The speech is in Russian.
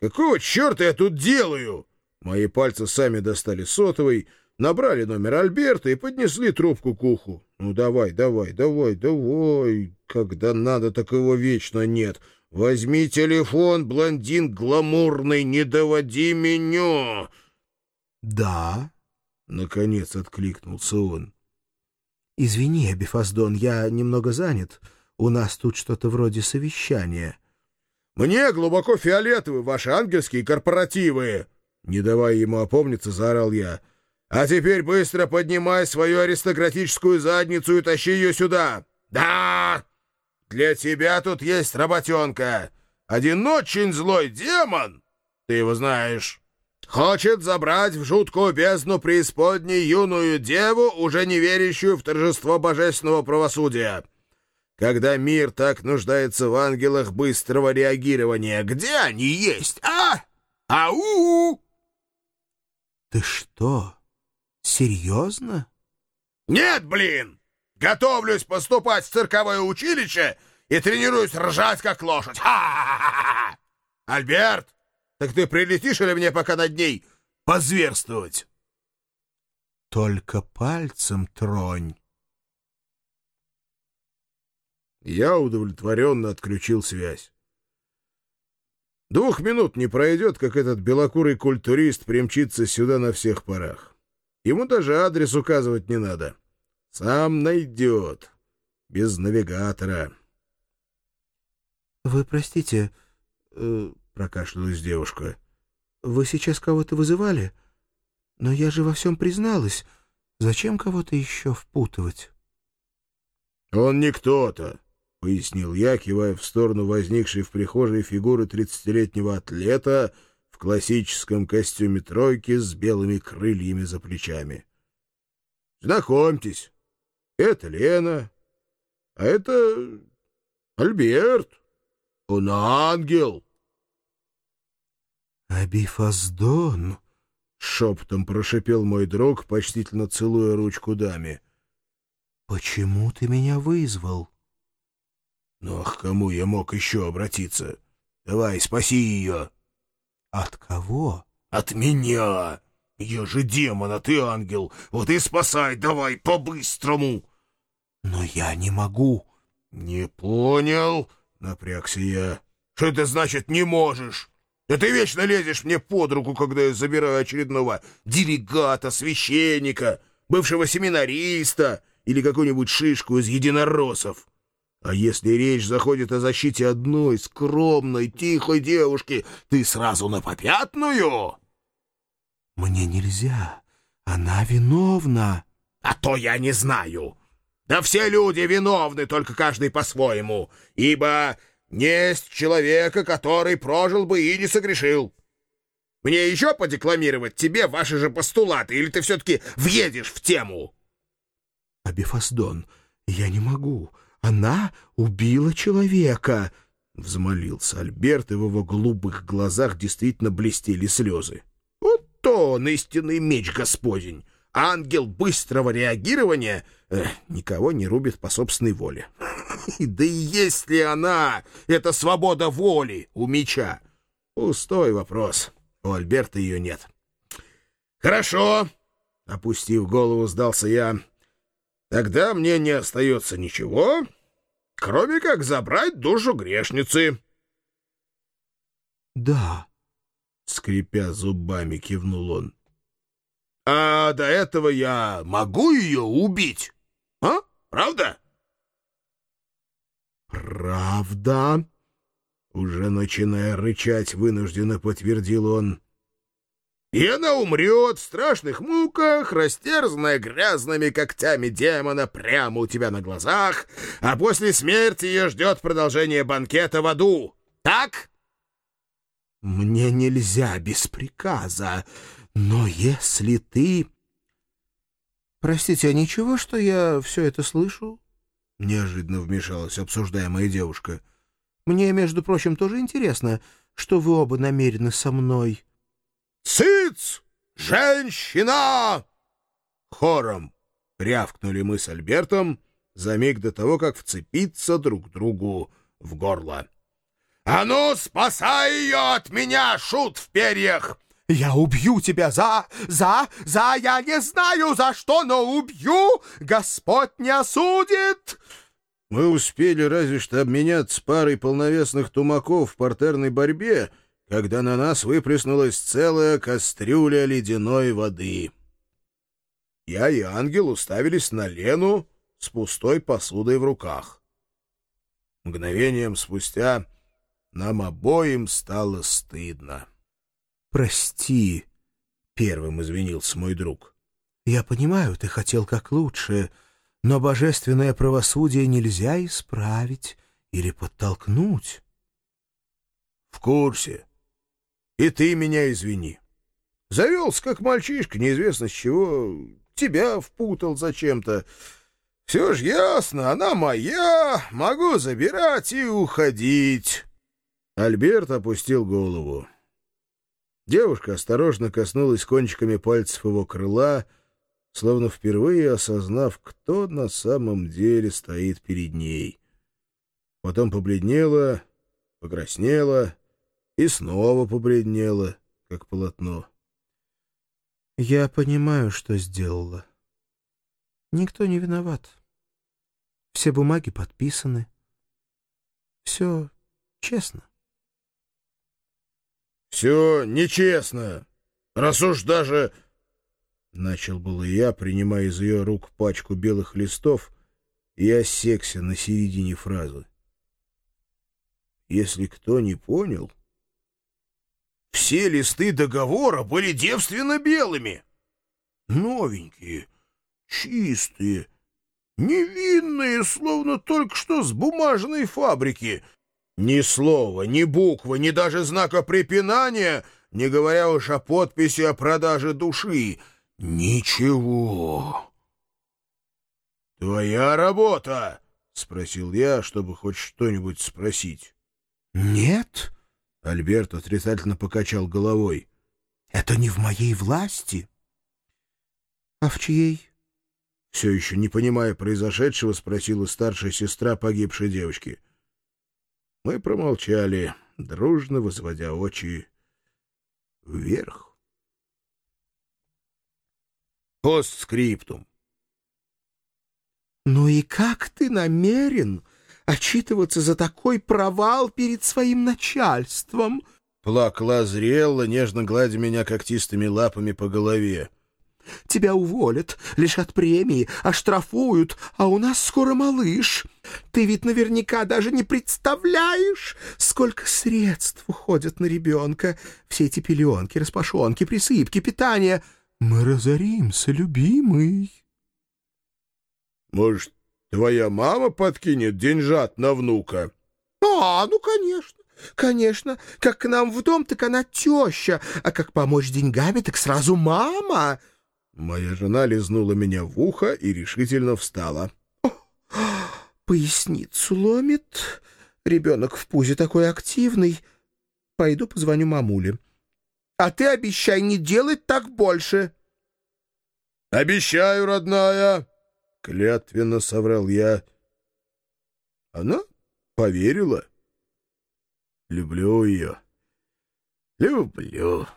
Какого черта я тут делаю? Мои пальцы сами достали сотовый, набрали номер Альберта и поднесли трубку к уху. Ну давай, давай, давай, давай. Когда надо, так его вечно нет. Возьми телефон, блондин гламурный, не доводи меня. Да, наконец откликнулся он. Извини, Бифаздон, я немного занят. У нас тут что-то вроде совещания. Мне глубоко фиолетовы ваши ангельские корпоративы. Не давая ему опомниться, заорал я. А теперь быстро поднимай свою аристократическую задницу и тащи ее сюда. Да! Для тебя тут есть работенка. Один очень злой демон, ты его знаешь, хочет забрать в жуткую бездну преисподней юную деву, уже не верящую в торжество божественного правосудия. Когда мир так нуждается в ангелах быстрого реагирования, где они есть, а? Ау! Ты что, серьезно? Нет, блин! Готовлюсь поступать в цирковое училище и тренируюсь ржать, как лошадь. Ха-ха-ха! Альберт, так ты прилетишь или мне пока над ней позверствовать? Только пальцем тронь. Я удовлетворенно отключил связь. Двух минут не пройдет, как этот белокурый культурист примчится сюда на всех парах. Ему даже адрес указывать не надо. Сам найдет. Без навигатора. — Вы простите, э, — прокашлялась девушка. — Вы сейчас кого-то вызывали? Но я же во всем призналась. Зачем кого-то еще впутывать? — Он не кто-то. — пояснил я, кивая в сторону возникшей в прихожей фигуры тридцатилетнего атлета в классическом костюме тройки с белыми крыльями за плечами. «Знакомьтесь, это Лена, а это Альберт. Он ангел». «Абифаздон», — шепотом прошипел мой друг, почтительно целуя ручку даме. «Почему ты меня вызвал?» Ну, к кому я мог еще обратиться? Давай, спаси ее. От кого? От меня. Я же демон, а ты ангел. Вот и спасай давай по-быстрому. Но я не могу. Не понял, напрягся я. Что это значит «не можешь»? Да ты вечно лезешь мне под руку, когда я забираю очередного делегата, священника, бывшего семинариста или какую-нибудь шишку из единороссов. А если речь заходит о защите одной скромной, тихой девушки, ты сразу на попятную? Мне нельзя. Она виновна. А то я не знаю. Да все люди виновны, только каждый по-своему, ибо несть человека, который прожил бы и не согрешил. Мне еще подекламировать тебе ваши же постулаты, или ты все-таки въедешь в тему? Абифасдон, я не могу. Она убила человека!» — взмолился Альберт, и в его голубых глазах действительно блестели слезы. «Вот то он, истинный меч господень! Ангел быстрого реагирования э, никого не рубит по собственной воле. Да и есть ли она, эта свобода воли у меча? Пустой вопрос. У Альберта ее нет. Хорошо, опустив голову, сдался я. Тогда мне не остается ничего, кроме как забрать душу грешницы. — Да, — скрипя зубами, кивнул он. — А до этого я могу ее убить? А? Правда? — Правда? — уже начиная рычать, вынужденно подтвердил он. — и она умрет в страшных муках, растерзанная грязными когтями демона прямо у тебя на глазах, а после смерти ее ждет продолжение банкета в аду. Так? Мне нельзя без приказа, но если ты... Простите, а ничего, что я все это слышу? Неожиданно вмешалась обсуждаемая девушка. Мне, между прочим, тоже интересно, что вы оба намерены со мной... «Цыц! Женщина!» Хором рявкнули мы с Альбертом за миг до того, как вцепиться друг другу в горло. «А ну, спасай ее от меня, шут в перьях!» «Я убью тебя за... за... за... я не знаю за что, но убью! Господь не осудит!» Мы успели разве что обменяться парой полновесных тумаков в портерной борьбе, когда на нас выплеснулась целая кастрюля ледяной воды. Я и ангел уставились на Лену с пустой посудой в руках. Мгновением спустя нам обоим стало стыдно. «Прости», — первым извинился мой друг. «Я понимаю, ты хотел как лучше, но божественное правосудие нельзя исправить или подтолкнуть». «В курсе. И ты меня извини. Завелся, как мальчишка, неизвестно с чего, тебя впутал зачем-то. Все ж ясно, она моя, могу забирать и уходить». Альберт опустил голову. Девушка осторожно коснулась кончиками пальцев его крыла, словно впервые осознав, кто на самом деле стоит перед ней. Потом побледнела, покраснела и снова побледнела, как полотно. — Я понимаю, что сделала. Никто не виноват. Все бумаги подписаны. Все честно. «Все нечестно. Раз уж даже...» Начал было я, принимая из ее рук пачку белых листов, и осекся на середине фразы. Если кто не понял, все листы договора были девственно белыми. Новенькие, чистые, невинные, словно только что с бумажной фабрики — ни слова, ни буквы, ни даже знака препинания, не говоря уж о подписи о продаже души. Ничего. «Твоя работа?» — спросил я, чтобы хоть что-нибудь спросить. «Нет», — Альберт отрицательно покачал головой. «Это не в моей власти». «А в чьей?» Все еще не понимая произошедшего, спросила старшая сестра погибшей девочки. Мы промолчали, дружно возводя очи вверх. Постскриптум. «Ну и как ты намерен отчитываться за такой провал перед своим начальством?» Плакала Азриэлла, нежно гладя меня когтистыми лапами по голове. Тебя уволят, лишат премии, оштрафуют, а у нас скоро малыш. Ты ведь наверняка даже не представляешь, сколько средств уходят на ребенка. Все эти пеленки, распашонки, присыпки, питание. Мы разоримся, любимый. Может, твоя мама подкинет деньжат на внука? А, ну, конечно. Конечно, как к нам в дом, так она теща, а как помочь деньгами, так сразу мама. Моя жена лизнула меня в ухо и решительно встала. «Поясницу ломит. Ребенок в пузе такой активный. Пойду позвоню мамуле. А ты обещай не делать так больше». «Обещаю, родная!» — клятвенно соврал я. Она поверила. Люблю ее. Люблю.